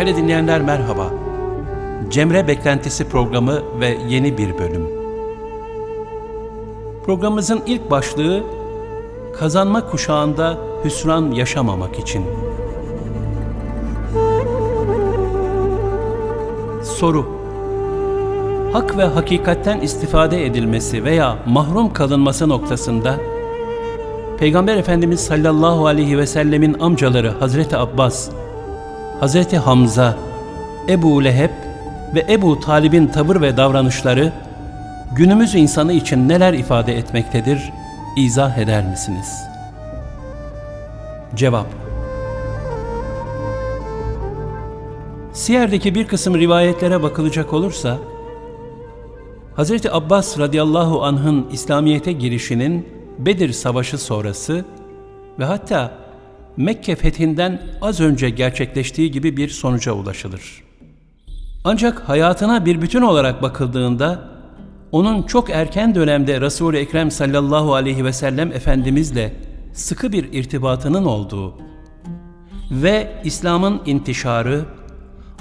Değerli dinleyenler merhaba. Cemre Beklentisi programı ve yeni bir bölüm. Programımızın ilk başlığı kazanma kuşağında hüsran yaşamamak için. Soru Hak ve hakikatten istifade edilmesi veya mahrum kalınması noktasında Peygamber Efendimiz sallallahu aleyhi ve sellemin amcaları Hazreti Abbas, Hazreti Hamza, Ebu Leheb ve Ebu Talib'in tavır ve davranışları günümüz insanı için neler ifade etmektedir? İzah eder misiniz? Cevap Siyer'deki bir kısım rivayetlere bakılacak olursa, Hazreti Abbas radıyallahu anh'ın İslamiyet'e girişinin Bedir Savaşı sonrası ve hatta Mekke fethinden az önce gerçekleştiği gibi bir sonuca ulaşılır. Ancak hayatına bir bütün olarak bakıldığında onun çok erken dönemde Resul-i Ekrem sallallahu aleyhi ve sellem Efendimizle sıkı bir irtibatının olduğu ve İslam'ın intişarı,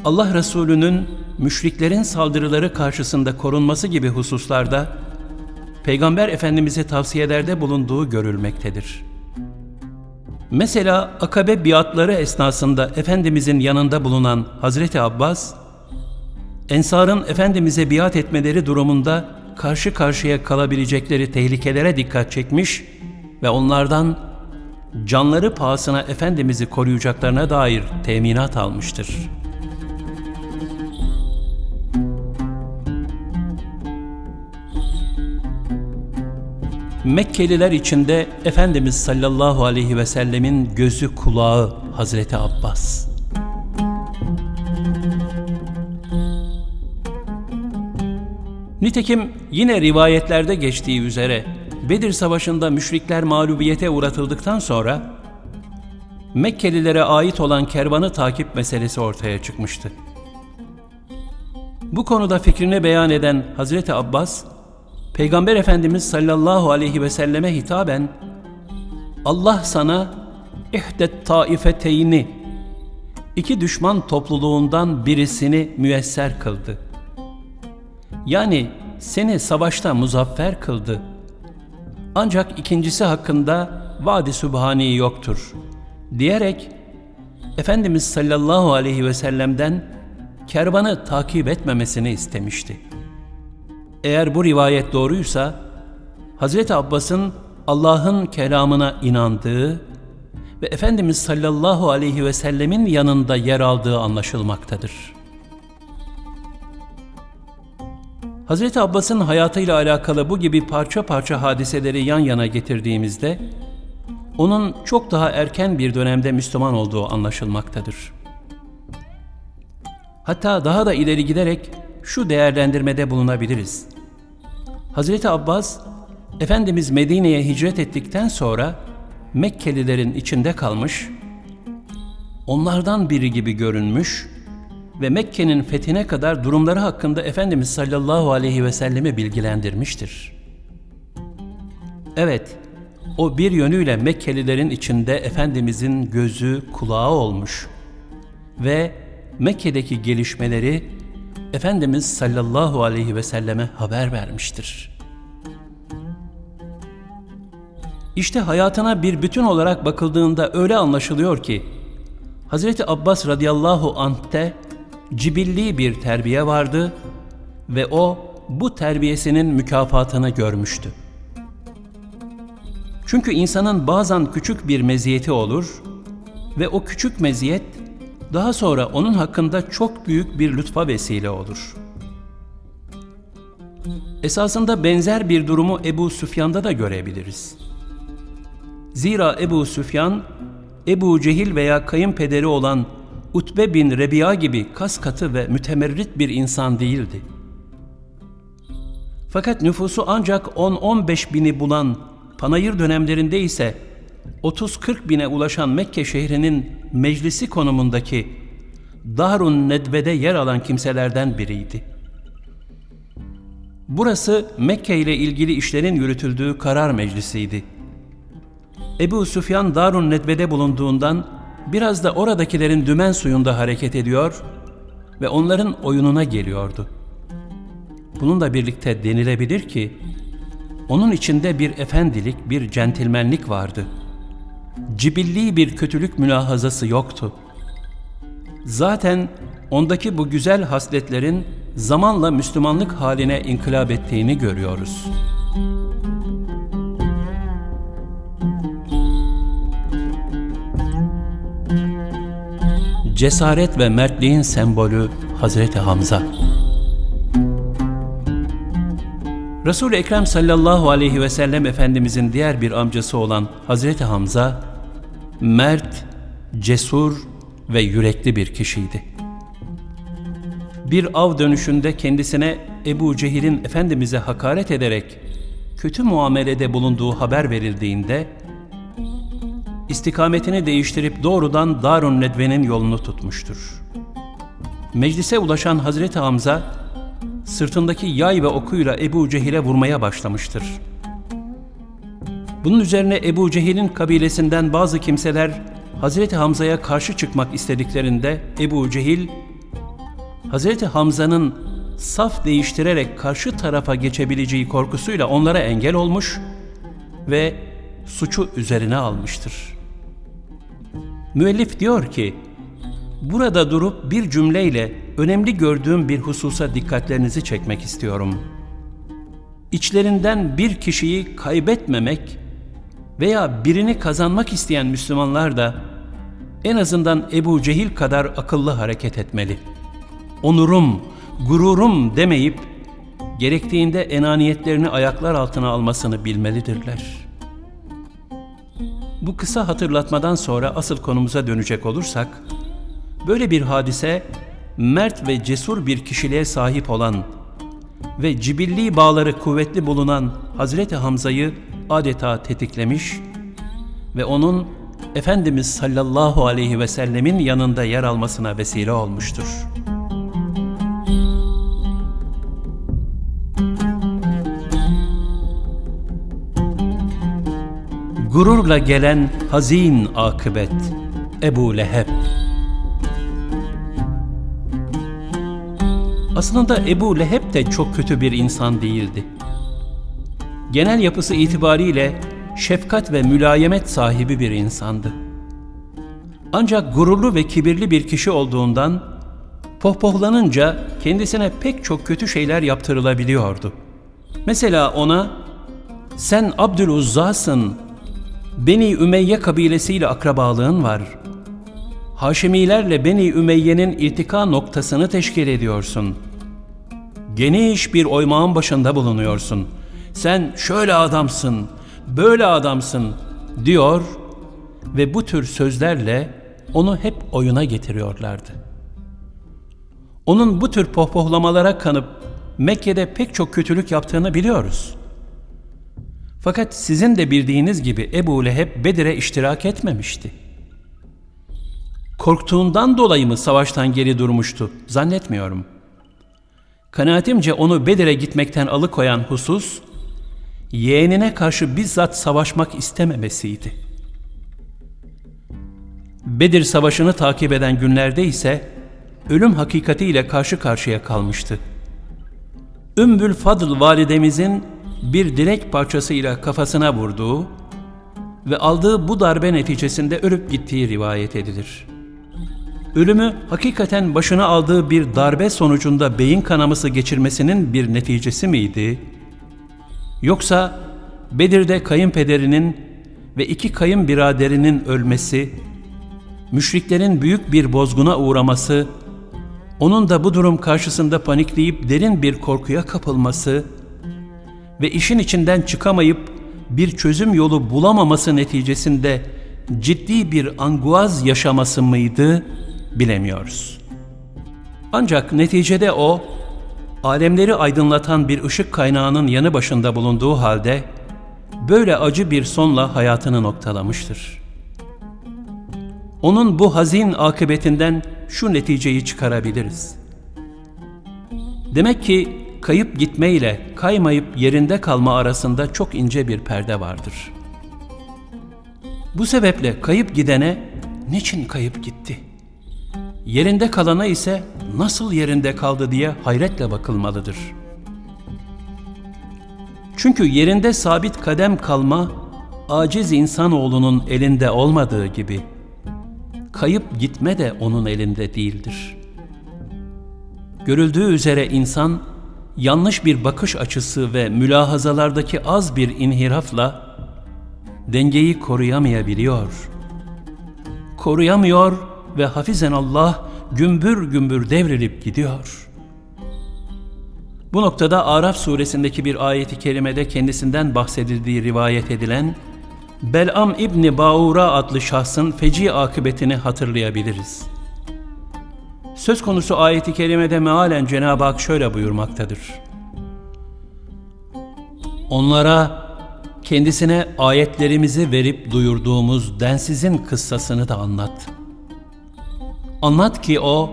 Allah Resulü'nün müşriklerin saldırıları karşısında korunması gibi hususlarda Peygamber Efendimiz'e tavsiyelerde bulunduğu görülmektedir. Mesela akabe biatları esnasında Efendimizin yanında bulunan Hazreti Abbas, Ensar'ın Efendimiz'e biat etmeleri durumunda karşı karşıya kalabilecekleri tehlikelere dikkat çekmiş ve onlardan canları pahasına Efendimiz'i koruyacaklarına dair teminat almıştır.'' Mekkeliler içinde Efendimiz sallallahu aleyhi ve sellemin gözü kulağı Hazreti Abbas. Nitekim yine rivayetlerde geçtiği üzere Bedir Savaşı'nda müşrikler mağlubiyete uğratıldıktan sonra Mekkelilere ait olan kervanı takip meselesi ortaya çıkmıştı. Bu konuda fikrini beyan eden Hazreti Abbas, Peygamber Efendimiz sallallahu aleyhi ve selleme hitaben Allah sana ihdet taifeteyni iki düşman topluluğundan birisini müyesser kıldı. Yani seni savaşta muzaffer kıldı. Ancak ikincisi hakkında vaadi sübhani yoktur. Diyerek Efendimiz sallallahu aleyhi ve sellem'den kervanı takip etmemesini istemişti. Eğer bu rivayet doğruysa, Hazreti Abbas'ın Allah'ın kelamına inandığı ve Efendimiz sallallahu aleyhi ve sellemin yanında yer aldığı anlaşılmaktadır. Hazreti Abbas'ın hayatıyla alakalı bu gibi parça parça hadiseleri yan yana getirdiğimizde, onun çok daha erken bir dönemde Müslüman olduğu anlaşılmaktadır. Hatta daha da ileri giderek şu değerlendirmede bulunabiliriz. Hazreti Abbas, Efendimiz Medine'ye hicret ettikten sonra Mekkelilerin içinde kalmış, onlardan biri gibi görünmüş ve Mekke'nin fethine kadar durumları hakkında Efendimiz sallallahu aleyhi ve sellemi bilgilendirmiştir. Evet, o bir yönüyle Mekkelilerin içinde Efendimizin gözü, kulağı olmuş ve Mekke'deki gelişmeleri Efendimiz sallallahu aleyhi ve selleme haber vermiştir. İşte hayatına bir bütün olarak bakıldığında öyle anlaşılıyor ki Hazreti Abbas radıyallahu anh'te cibilli bir terbiye vardı ve o bu terbiyesinin mükafatını görmüştü. Çünkü insanın bazen küçük bir meziyeti olur ve o küçük meziyet daha sonra onun hakkında çok büyük bir lütfa vesile olur. Esasında benzer bir durumu Ebu Süfyan'da da görebiliriz. Zira Ebu Süfyan, Ebu Cehil veya kayınpederi olan Utbe bin Rebiya gibi kas katı ve mütemerrit bir insan değildi. Fakat nüfusu ancak 10-15 bini bulan panayır dönemlerinde ise 30-40 bine ulaşan Mekke şehrinin meclisi konumundaki Darun Nedve'de yer alan kimselerden biriydi. Burası Mekke ile ilgili işlerin yürütüldüğü karar meclisiydi. Ebu Süfyan Darun Nedve'de bulunduğundan biraz da oradakilerin dümen suyunda hareket ediyor ve onların oyununa geliyordu. Bununla birlikte denilebilir ki, onun içinde bir efendilik, bir centilmenlik vardı. Cibilli bir kötülük mülahazası yoktu. Zaten ondaki bu güzel hasletlerin zamanla Müslümanlık haline inkılap ettiğini görüyoruz. Cesaret ve mertliğin sembolü Hazreti Hamza. Resul-i Ekrem sallallahu aleyhi ve sellem Efendimizin diğer bir amcası olan Hazreti Hamza, mert, cesur ve yürekli bir kişiydi. Bir av dönüşünde kendisine Ebu Cehil'in Efendimiz'e hakaret ederek kötü muamelede bulunduğu haber verildiğinde, istikametini değiştirip doğrudan Darun Nedve'nin yolunu tutmuştur. Meclise ulaşan Hazreti Hamza, sırtındaki yay ve okuyla Ebu Cehil'e vurmaya başlamıştır. Bunun üzerine Ebu Cehil'in kabilesinden bazı kimseler Hazreti Hamza'ya karşı çıkmak istediklerinde Ebu Cehil, Hazreti Hamza'nın saf değiştirerek karşı tarafa geçebileceği korkusuyla onlara engel olmuş ve suçu üzerine almıştır. Müellif diyor ki, burada durup bir cümleyle önemli gördüğüm bir hususa dikkatlerinizi çekmek istiyorum. İçlerinden bir kişiyi kaybetmemek veya birini kazanmak isteyen Müslümanlar da en azından Ebu Cehil kadar akıllı hareket etmeli. Onurum, gururum demeyip gerektiğinde enaniyetlerini ayaklar altına almasını bilmelidirler. Bu kısa hatırlatmadan sonra asıl konumuza dönecek olursak, böyle bir hadise mert ve cesur bir kişiliğe sahip olan ve cibilli bağları kuvvetli bulunan Hazreti Hamza'yı adeta tetiklemiş ve onun Efendimiz sallallahu aleyhi ve sellemin yanında yer almasına vesile olmuştur. Gururla gelen hazin akıbet Ebu Leheb Aslında Ebu Leheb de çok kötü bir insan değildi. Genel yapısı itibariyle şefkat ve mülayemet sahibi bir insandı. Ancak gururlu ve kibirli bir kişi olduğundan pohpohlanınca kendisine pek çok kötü şeyler yaptırılabiliyordu. Mesela ona sen Abdüluzza'sın, Beni Ümeyye kabilesiyle akrabalığın var. Haşimilerle Beni Ümeyye'nin irtika noktasını teşkil ediyorsun. Geniş bir oymağın başında bulunuyorsun. Sen şöyle adamsın, böyle adamsın diyor ve bu tür sözlerle onu hep oyuna getiriyorlardı. Onun bu tür pohpohlamalara kanıp Mekke'de pek çok kötülük yaptığını biliyoruz. Fakat sizin de bildiğiniz gibi Ebu Leheb Bedir'e iştirak etmemişti. Korktuğundan dolayı mı savaştan geri durmuştu? Zannetmiyorum. Kanaatimce onu Bedir'e gitmekten alıkoyan husus, yeğenine karşı bizzat savaşmak istememesiydi. Bedir Savaşı'nı takip eden günlerde ise ölüm hakikatiyle karşı karşıya kalmıştı. Ümbül Fadıl validemizin bir direk parçasıyla kafasına vurduğu ve aldığı bu darbe neticesinde ölüp gittiği rivayet edilir. Ölümü hakikaten başına aldığı bir darbe sonucunda beyin kanaması geçirmesinin bir neticesi miydi? Yoksa Bedir'de kayınpederinin ve iki kayınbiraderinin ölmesi, müşriklerin büyük bir bozguna uğraması, onun da bu durum karşısında panikleyip derin bir korkuya kapılması ve işin içinden çıkamayıp bir çözüm yolu bulamaması neticesinde ciddi bir anguaz yaşaması mıydı bilemiyoruz. Ancak neticede o, alemleri aydınlatan bir ışık kaynağının yanı başında bulunduğu halde, böyle acı bir sonla hayatını noktalamıştır. Onun bu hazin akıbetinden şu neticeyi çıkarabiliriz. Demek ki kayıp gitme ile kaymayıp yerinde kalma arasında çok ince bir perde vardır. Bu sebeple kayıp gidene niçin kayıp gitti? Yerinde kalana ise nasıl yerinde kaldı diye hayretle bakılmalıdır. Çünkü yerinde sabit kadem kalma, aciz insanoğlunun elinde olmadığı gibi, kayıp gitme de onun elinde değildir. Görüldüğü üzere insan, yanlış bir bakış açısı ve mülahazalardaki az bir inhirafla, dengeyi koruyamayabiliyor. Koruyamıyor ve hafizen Allah gümbür gümbür devrilip gidiyor. Bu noktada Araf suresindeki bir ayeti kerimede kendisinden bahsedildiği rivayet edilen Bel'am İbni Baura adlı şahsın feci akıbetini hatırlayabiliriz. Söz konusu ayeti kerimede mealen Cenab-ı Hak şöyle buyurmaktadır. Onlara kendisine ayetlerimizi verip duyurduğumuz densizin kıssasını da anlat. Anlat ki o,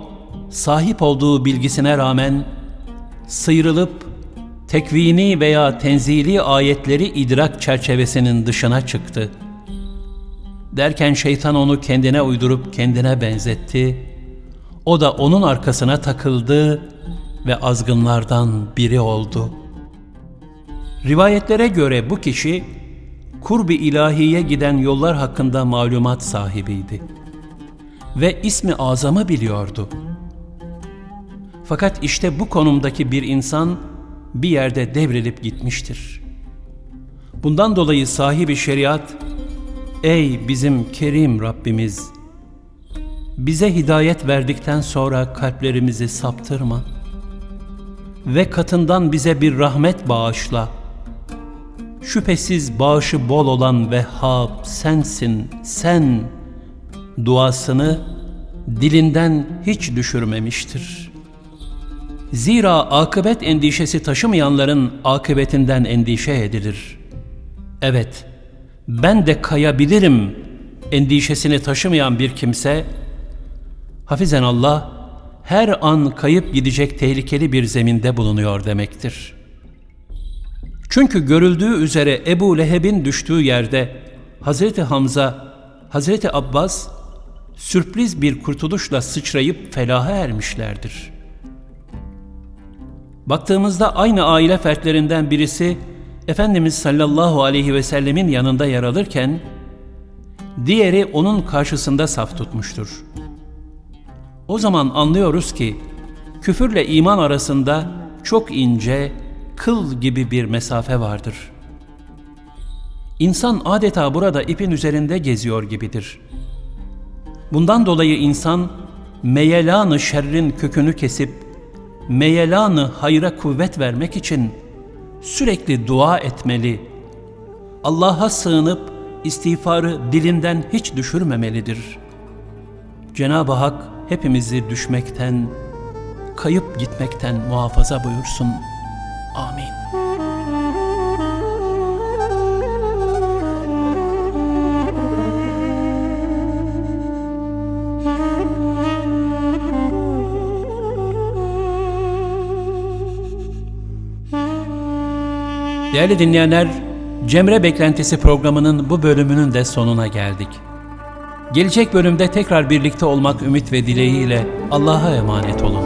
sahip olduğu bilgisine rağmen sıyrılıp tekvini veya tenzili ayetleri idrak çerçevesinin dışına çıktı. Derken şeytan onu kendine uydurup kendine benzetti. O da onun arkasına takıldı ve azgınlardan biri oldu. Rivayetlere göre bu kişi kurbi ilahiye giden yollar hakkında malumat sahibiydi ve ismi azamı biliyordu. Fakat işte bu konumdaki bir insan bir yerde devrilip gitmiştir. Bundan dolayı sahibi şeriat, ey bizim kerim Rabbimiz, bize hidayet verdikten sonra kalplerimizi saptırma ve katından bize bir rahmet bağışla. Şüphesiz bağışı bol olan Vehhab sensin, sen duasını dilinden hiç düşürmemiştir.'' Zira akıbet endişesi taşımayanların akıbetinden endişe edilir. Evet, ben de kayabilirim endişesini taşımayan bir kimse, hafizen Allah, her an kayıp gidecek tehlikeli bir zeminde bulunuyor demektir. Çünkü görüldüğü üzere Ebu Leheb'in düştüğü yerde Hazreti Hamza, Hazreti Abbas sürpriz bir kurtuluşla sıçrayıp felaha ermişlerdir.'' Baktığımızda aynı aile fertlerinden birisi Efendimiz sallallahu aleyhi ve sellemin yanında yer alırken diğeri onun karşısında saf tutmuştur. O zaman anlıyoruz ki küfürle iman arasında çok ince, kıl gibi bir mesafe vardır. İnsan adeta burada ipin üzerinde geziyor gibidir. Bundan dolayı insan meyelanı şerrin kökünü kesip meyelanı hayra kuvvet vermek için sürekli dua etmeli. Allah'a sığınıp istiğfarı dilinden hiç düşürmemelidir. Cenab-ı Hak hepimizi düşmekten, kayıp gitmekten muhafaza buyursun. Amin. Değerli dinleyenler, Cemre Beklentisi programının bu bölümünün de sonuna geldik. Gelecek bölümde tekrar birlikte olmak ümit ve dileğiyle Allah'a emanet olun.